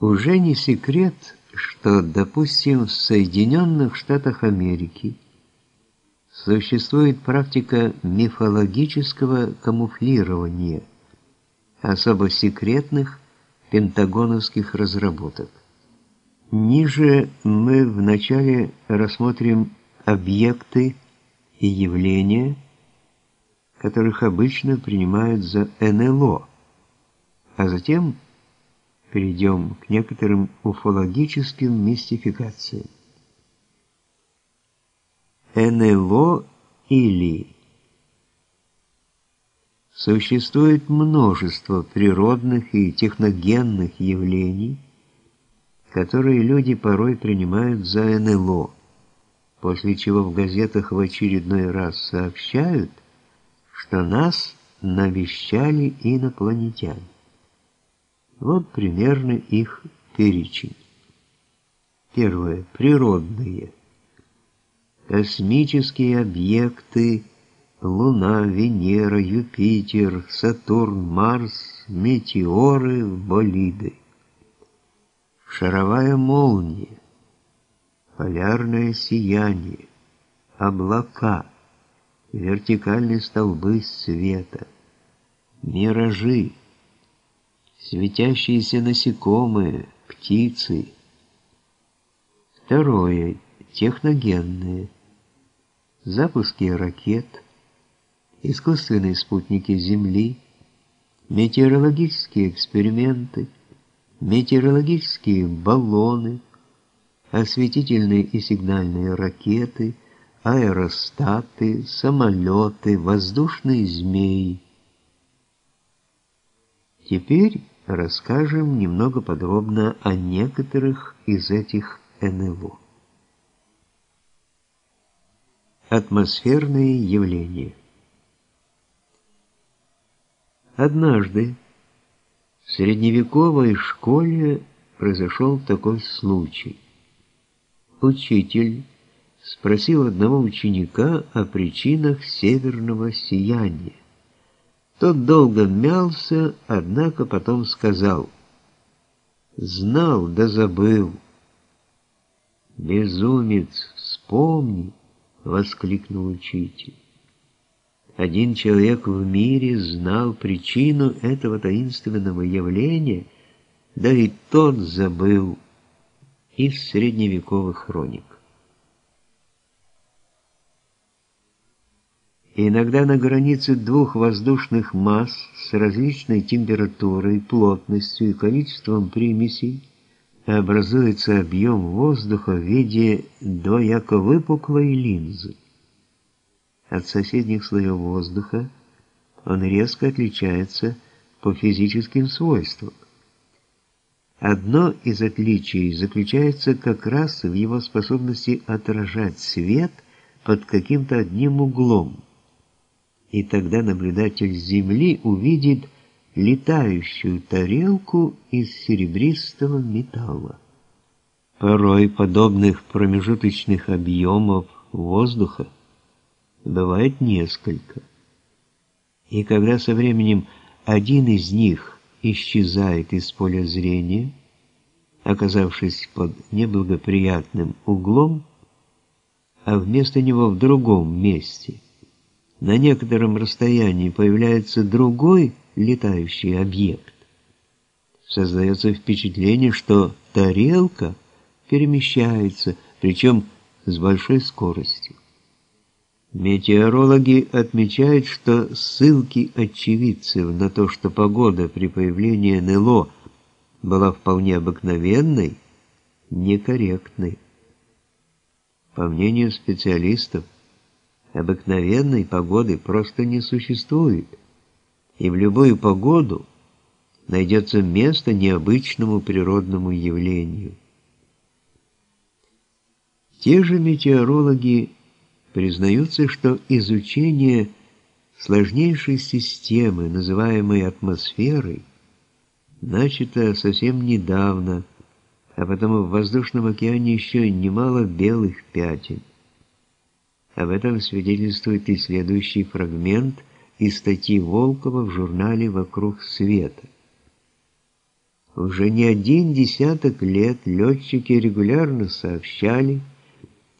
Уже не секрет, что, допустим, в Соединенных Штатах Америки существует практика мифологического камуфлирования особо секретных пентагоновских разработок. Ниже мы вначале рассмотрим объекты и явления, которых обычно принимают за НЛО, а затем перейдем к некоторым уфологическим мистификациям. НЛО или Существует множество природных и техногенных явлений, которые люди порой принимают за НЛО, после чего в газетах в очередной раз сообщают, что нас навещали инопланетяне. Вот примерно их перечень. Первое. Природные. Космические объекты, Луна, Венера, Юпитер, Сатурн, Марс, метеоры, болиды. Шаровая молния, полярное сияние, облака, вертикальные столбы света, миражи, светящиеся насекомые, птицы. Второе. Техногенные. Запуски ракет, искусственные спутники Земли, метеорологические эксперименты, метеорологические баллоны, осветительные и сигнальные ракеты, аэростаты, самолеты, воздушные змеи. Теперь расскажем немного подробно о некоторых из этих НЛО. Атмосферные явления Однажды в средневековой школе произошел такой случай. Учитель спросил одного ученика о причинах северного сияния. Тот долго мялся, однако потом сказал, «Знал да забыл». «Безумец, вспомни!» — воскликнул учитель. Один человек в мире знал причину этого таинственного явления, да и тот забыл из средневековых хроник. Иногда на границе двух воздушных масс с различной температурой, плотностью и количеством примесей образуется объем воздуха в виде двояко выпуклой линзы. От соседних слоев воздуха он резко отличается по физическим свойствам. Одно из отличий заключается как раз в его способности отражать свет под каким-то одним углом – и тогда наблюдатель с Земли увидит летающую тарелку из серебристого металла. Порой подобных промежуточных объемов воздуха бывает несколько. И когда со временем один из них исчезает из поля зрения, оказавшись под неблагоприятным углом, а вместо него в другом месте – на некотором расстоянии появляется другой летающий объект, создается впечатление, что тарелка перемещается, причем с большой скоростью. Метеорологи отмечают, что ссылки очевидцев на то, что погода при появлении НЛО была вполне обыкновенной, некорректны. По мнению специалистов, обыкновенной погоды просто не существует, и в любую погоду найдется место необычному природному явлению. Те же метеорологи признаются, что изучение сложнейшей системы, называемой атмосферой, начато совсем недавно, а потому в воздушном океане еще немало белых пятен. Об этом свидетельствует и следующий фрагмент из статьи Волкова в журнале «Вокруг света». Уже не один десяток лет летчики регулярно сообщали,